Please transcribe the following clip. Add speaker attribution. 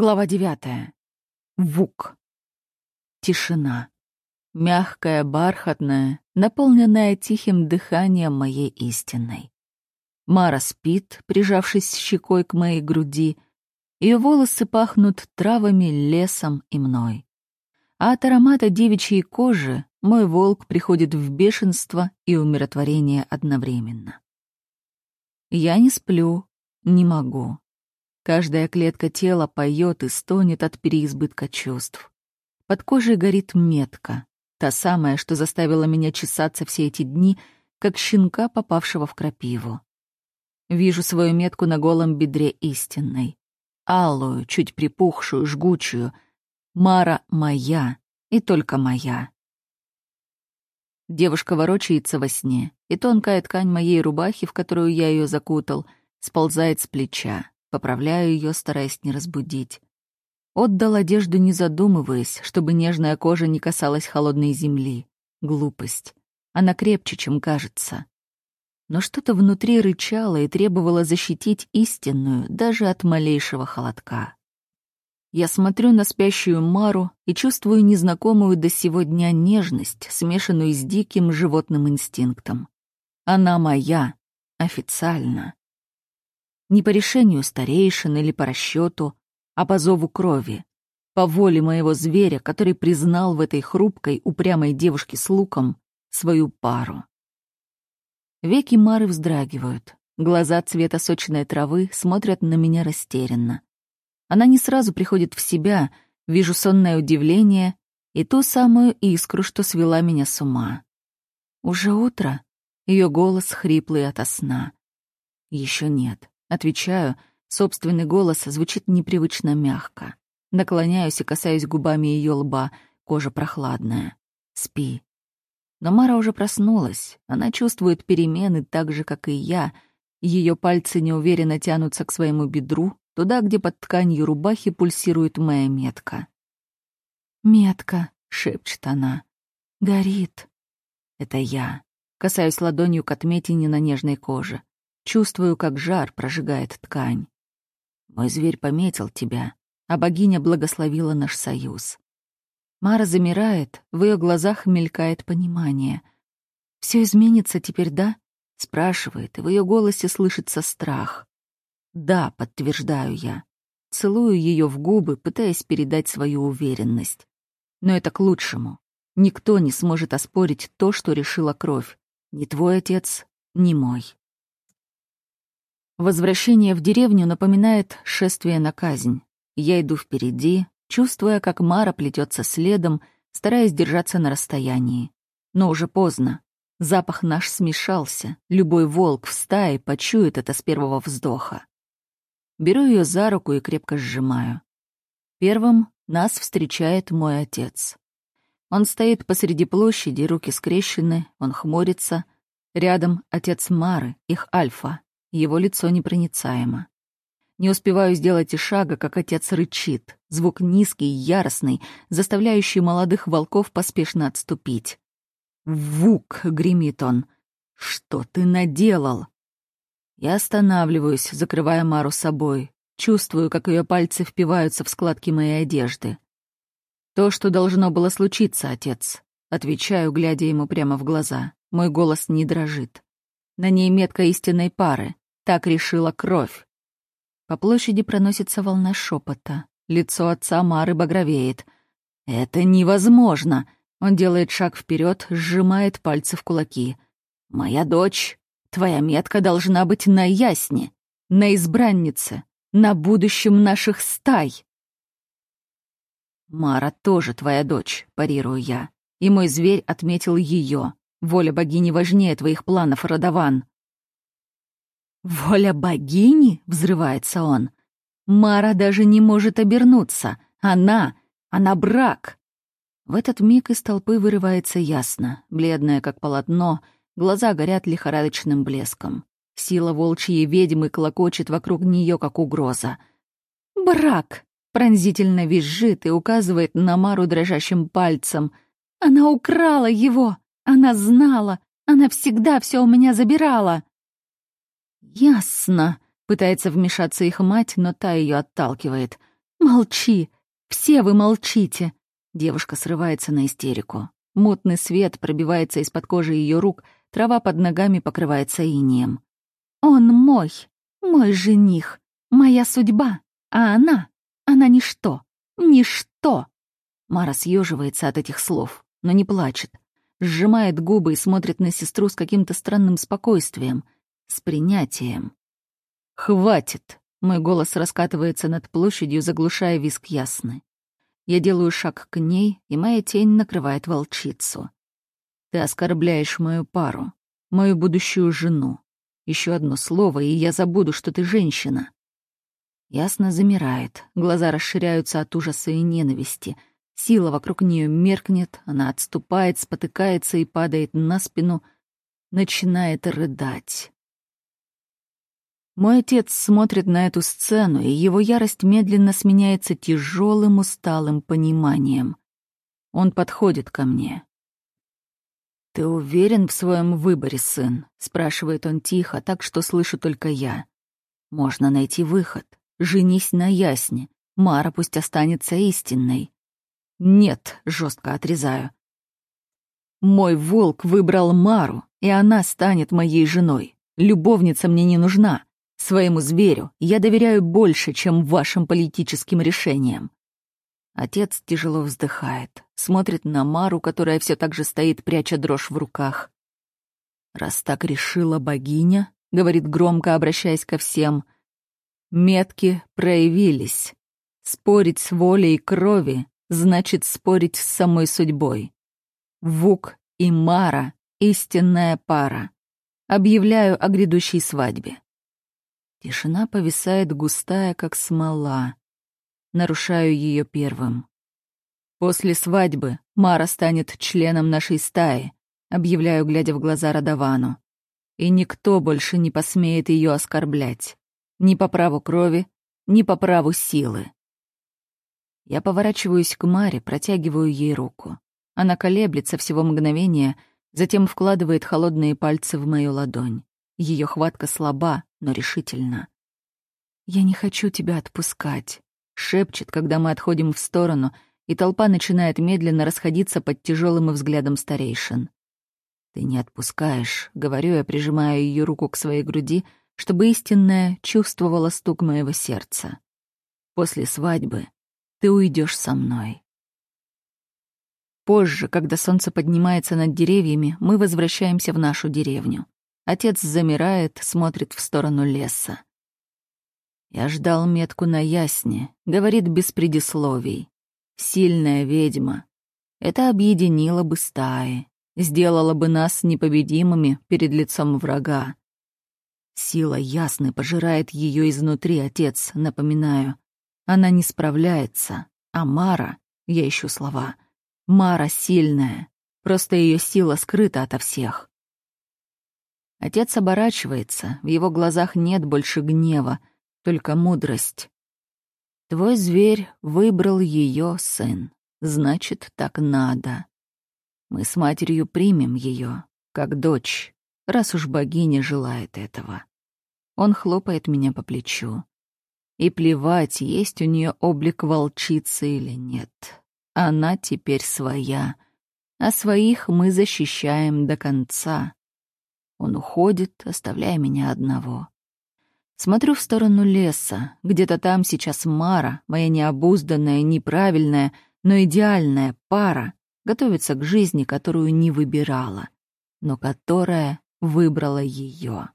Speaker 1: Глава девятая. Вук. Тишина. Мягкая, бархатная, наполненная тихим дыханием моей истинной. Мара спит, прижавшись щекой к моей груди. Ее волосы пахнут травами, лесом и мной. А от аромата девичьей кожи мой волк приходит в бешенство и умиротворение одновременно. Я не сплю, не могу. Каждая клетка тела поет и стонет от переизбытка чувств. Под кожей горит метка, та самая, что заставила меня чесаться все эти дни, как щенка, попавшего в крапиву. Вижу свою метку на голом бедре истинной. Алую, чуть припухшую, жгучую. Мара моя, и только моя. Девушка ворочается во сне, и тонкая ткань моей рубахи, в которую я ее закутал, сползает с плеча. Поправляю ее, стараясь не разбудить. Отдал одежду, не задумываясь, чтобы нежная кожа не касалась холодной земли. Глупость. Она крепче, чем кажется. Но что-то внутри рычало и требовало защитить истинную даже от малейшего холодка. Я смотрю на спящую Мару и чувствую незнакомую до сего дня нежность, смешанную с диким животным инстинктом. Она моя, официально. Не по решению старейшин или по расчету, а по зову крови, по воле моего зверя, который признал в этой хрупкой, упрямой девушке с луком свою пару. Веки Мары вздрагивают, глаза цвета сочной травы смотрят на меня растерянно. Она не сразу приходит в себя, вижу сонное удивление и ту самую искру, что свела меня с ума. Уже утро? Ее голос хриплый ото сна. Еще нет. Отвечаю, собственный голос звучит непривычно мягко. Наклоняюсь и касаюсь губами ее лба, кожа прохладная. Спи. Но Мара уже проснулась. Она чувствует перемены так же, как и я. Ее пальцы неуверенно тянутся к своему бедру, туда, где под тканью рубахи пульсирует моя метка. «Метка», — шепчет она, — «горит». Это я. Касаюсь ладонью к отметине на нежной коже. Чувствую, как жар прожигает ткань. Мой зверь пометил тебя, а богиня благословила наш союз. Мара замирает, в ее глазах мелькает понимание. Все изменится теперь, да?» — спрашивает, и в ее голосе слышится страх. «Да», — подтверждаю я. Целую ее в губы, пытаясь передать свою уверенность. Но это к лучшему. Никто не сможет оспорить то, что решила кровь. Ни твой отец, ни мой. Возвращение в деревню напоминает шествие на казнь. Я иду впереди, чувствуя, как Мара плетется следом, стараясь держаться на расстоянии. Но уже поздно. Запах наш смешался. Любой волк в стае почует это с первого вздоха. Беру ее за руку и крепко сжимаю. Первым нас встречает мой отец. Он стоит посреди площади, руки скрещены, он хмурится. Рядом отец Мары, их альфа, его лицо непроницаемо. Не успеваю сделать и шага, как отец рычит. Звук низкий яростный, заставляющий молодых волков поспешно отступить. «Вук!» — гремит он. «Что ты наделал?» Я останавливаюсь, закрывая Мару собой. Чувствую, как ее пальцы впиваются в складки моей одежды. «То, что должно было случиться, отец», — отвечаю, глядя ему прямо в глаза. Мой голос не дрожит. На ней метка истинной пары. Так решила кровь. По площади проносится волна шепота. Лицо отца Мары багровеет. «Это невозможно!» Он делает шаг вперед, сжимает пальцы в кулаки. «Моя дочь, твоя метка должна быть на ясне, на избраннице, на будущем наших стай!» «Мара тоже твоя дочь», — парирую я. «И мой зверь отметил ее. Воля богини важнее твоих планов, Родован». «Воля богини?» — взрывается он. «Мара даже не может обернуться. Она... она брак!» В этот миг из толпы вырывается ясно, бледная как полотно, глаза горят лихорадочным блеском. Сила волчьей ведьмы клокочет вокруг нее, как угроза. «Брак!» — пронзительно визжит и указывает на Мару дрожащим пальцем. «Она украла его! Она знала! Она всегда все у меня забирала!» «Ясно», — пытается вмешаться их мать, но та ее отталкивает. Молчи! Все вы молчите!» Девушка срывается на истерику. Мутный свет пробивается из-под кожи ее рук, трава под ногами покрывается инием. «Он мой, мой жених, моя судьба, а она, она ничто, ничто!» Мара съеживается от этих слов, но не плачет. Сжимает губы и смотрит на сестру с каким-то странным спокойствием, с принятием. «Хватит!» — мой голос раскатывается над площадью, заглушая виск ясны. Я делаю шаг к ней, и моя тень накрывает волчицу. Ты оскорбляешь мою пару, мою будущую жену. Еще одно слово, и я забуду, что ты женщина. Ясно замирает, глаза расширяются от ужаса и ненависти. Сила вокруг нее меркнет, она отступает, спотыкается и падает на спину, начинает рыдать. Мой отец смотрит на эту сцену, и его ярость медленно сменяется тяжелым, усталым пониманием. Он подходит ко мне. «Ты уверен в своем выборе, сын?» — спрашивает он тихо, так что слышу только я. «Можно найти выход. Женись на ясне. Мара пусть останется истинной». «Нет», — жестко отрезаю. «Мой волк выбрал Мару, и она станет моей женой. Любовница мне не нужна. Своему зверю я доверяю больше, чем вашим политическим решениям. Отец тяжело вздыхает, смотрит на Мару, которая все так же стоит, пряча дрожь в руках. «Раз так решила богиня», — говорит громко, обращаясь ко всем, — «метки проявились. Спорить с волей крови значит спорить с самой судьбой. Вук и Мара — истинная пара. Объявляю о грядущей свадьбе. Тишина повисает густая, как смола. Нарушаю ее первым. После свадьбы Мара станет членом нашей стаи, объявляю, глядя в глаза Радовану. И никто больше не посмеет ее оскорблять. Ни по праву крови, ни по праву силы. Я поворачиваюсь к Маре, протягиваю ей руку. Она колеблется всего мгновения, затем вкладывает холодные пальцы в мою ладонь. Ее хватка слаба, но решительна. «Я не хочу тебя отпускать», — шепчет, когда мы отходим в сторону, и толпа начинает медленно расходиться под тяжелым взглядом старейшин. «Ты не отпускаешь», — говорю я, прижимая ее руку к своей груди, чтобы истинная чувствовала стук моего сердца. «После свадьбы ты уйдешь со мной». Позже, когда солнце поднимается над деревьями, мы возвращаемся в нашу деревню. Отец замирает, смотрит в сторону леса. Я ждал метку на ясне, говорит без предисловий. Сильная ведьма. Это объединило бы стаи, сделало бы нас непобедимыми перед лицом врага. Сила ясны пожирает ее изнутри, отец, напоминаю. Она не справляется, а Мара, я ищу слова, Мара сильная, просто ее сила скрыта ото всех. Отец оборачивается, в его глазах нет больше гнева, только мудрость. Твой зверь выбрал ее, сын. Значит, так надо. Мы с матерью примем ее, как дочь, раз уж богиня желает этого. Он хлопает меня по плечу. И плевать, есть у нее облик волчицы или нет. Она теперь своя, а своих мы защищаем до конца. Он уходит, оставляя меня одного. Смотрю в сторону леса. Где-то там сейчас Мара, моя необузданная, неправильная, но идеальная пара, готовится к жизни, которую не выбирала, но которая выбрала ее.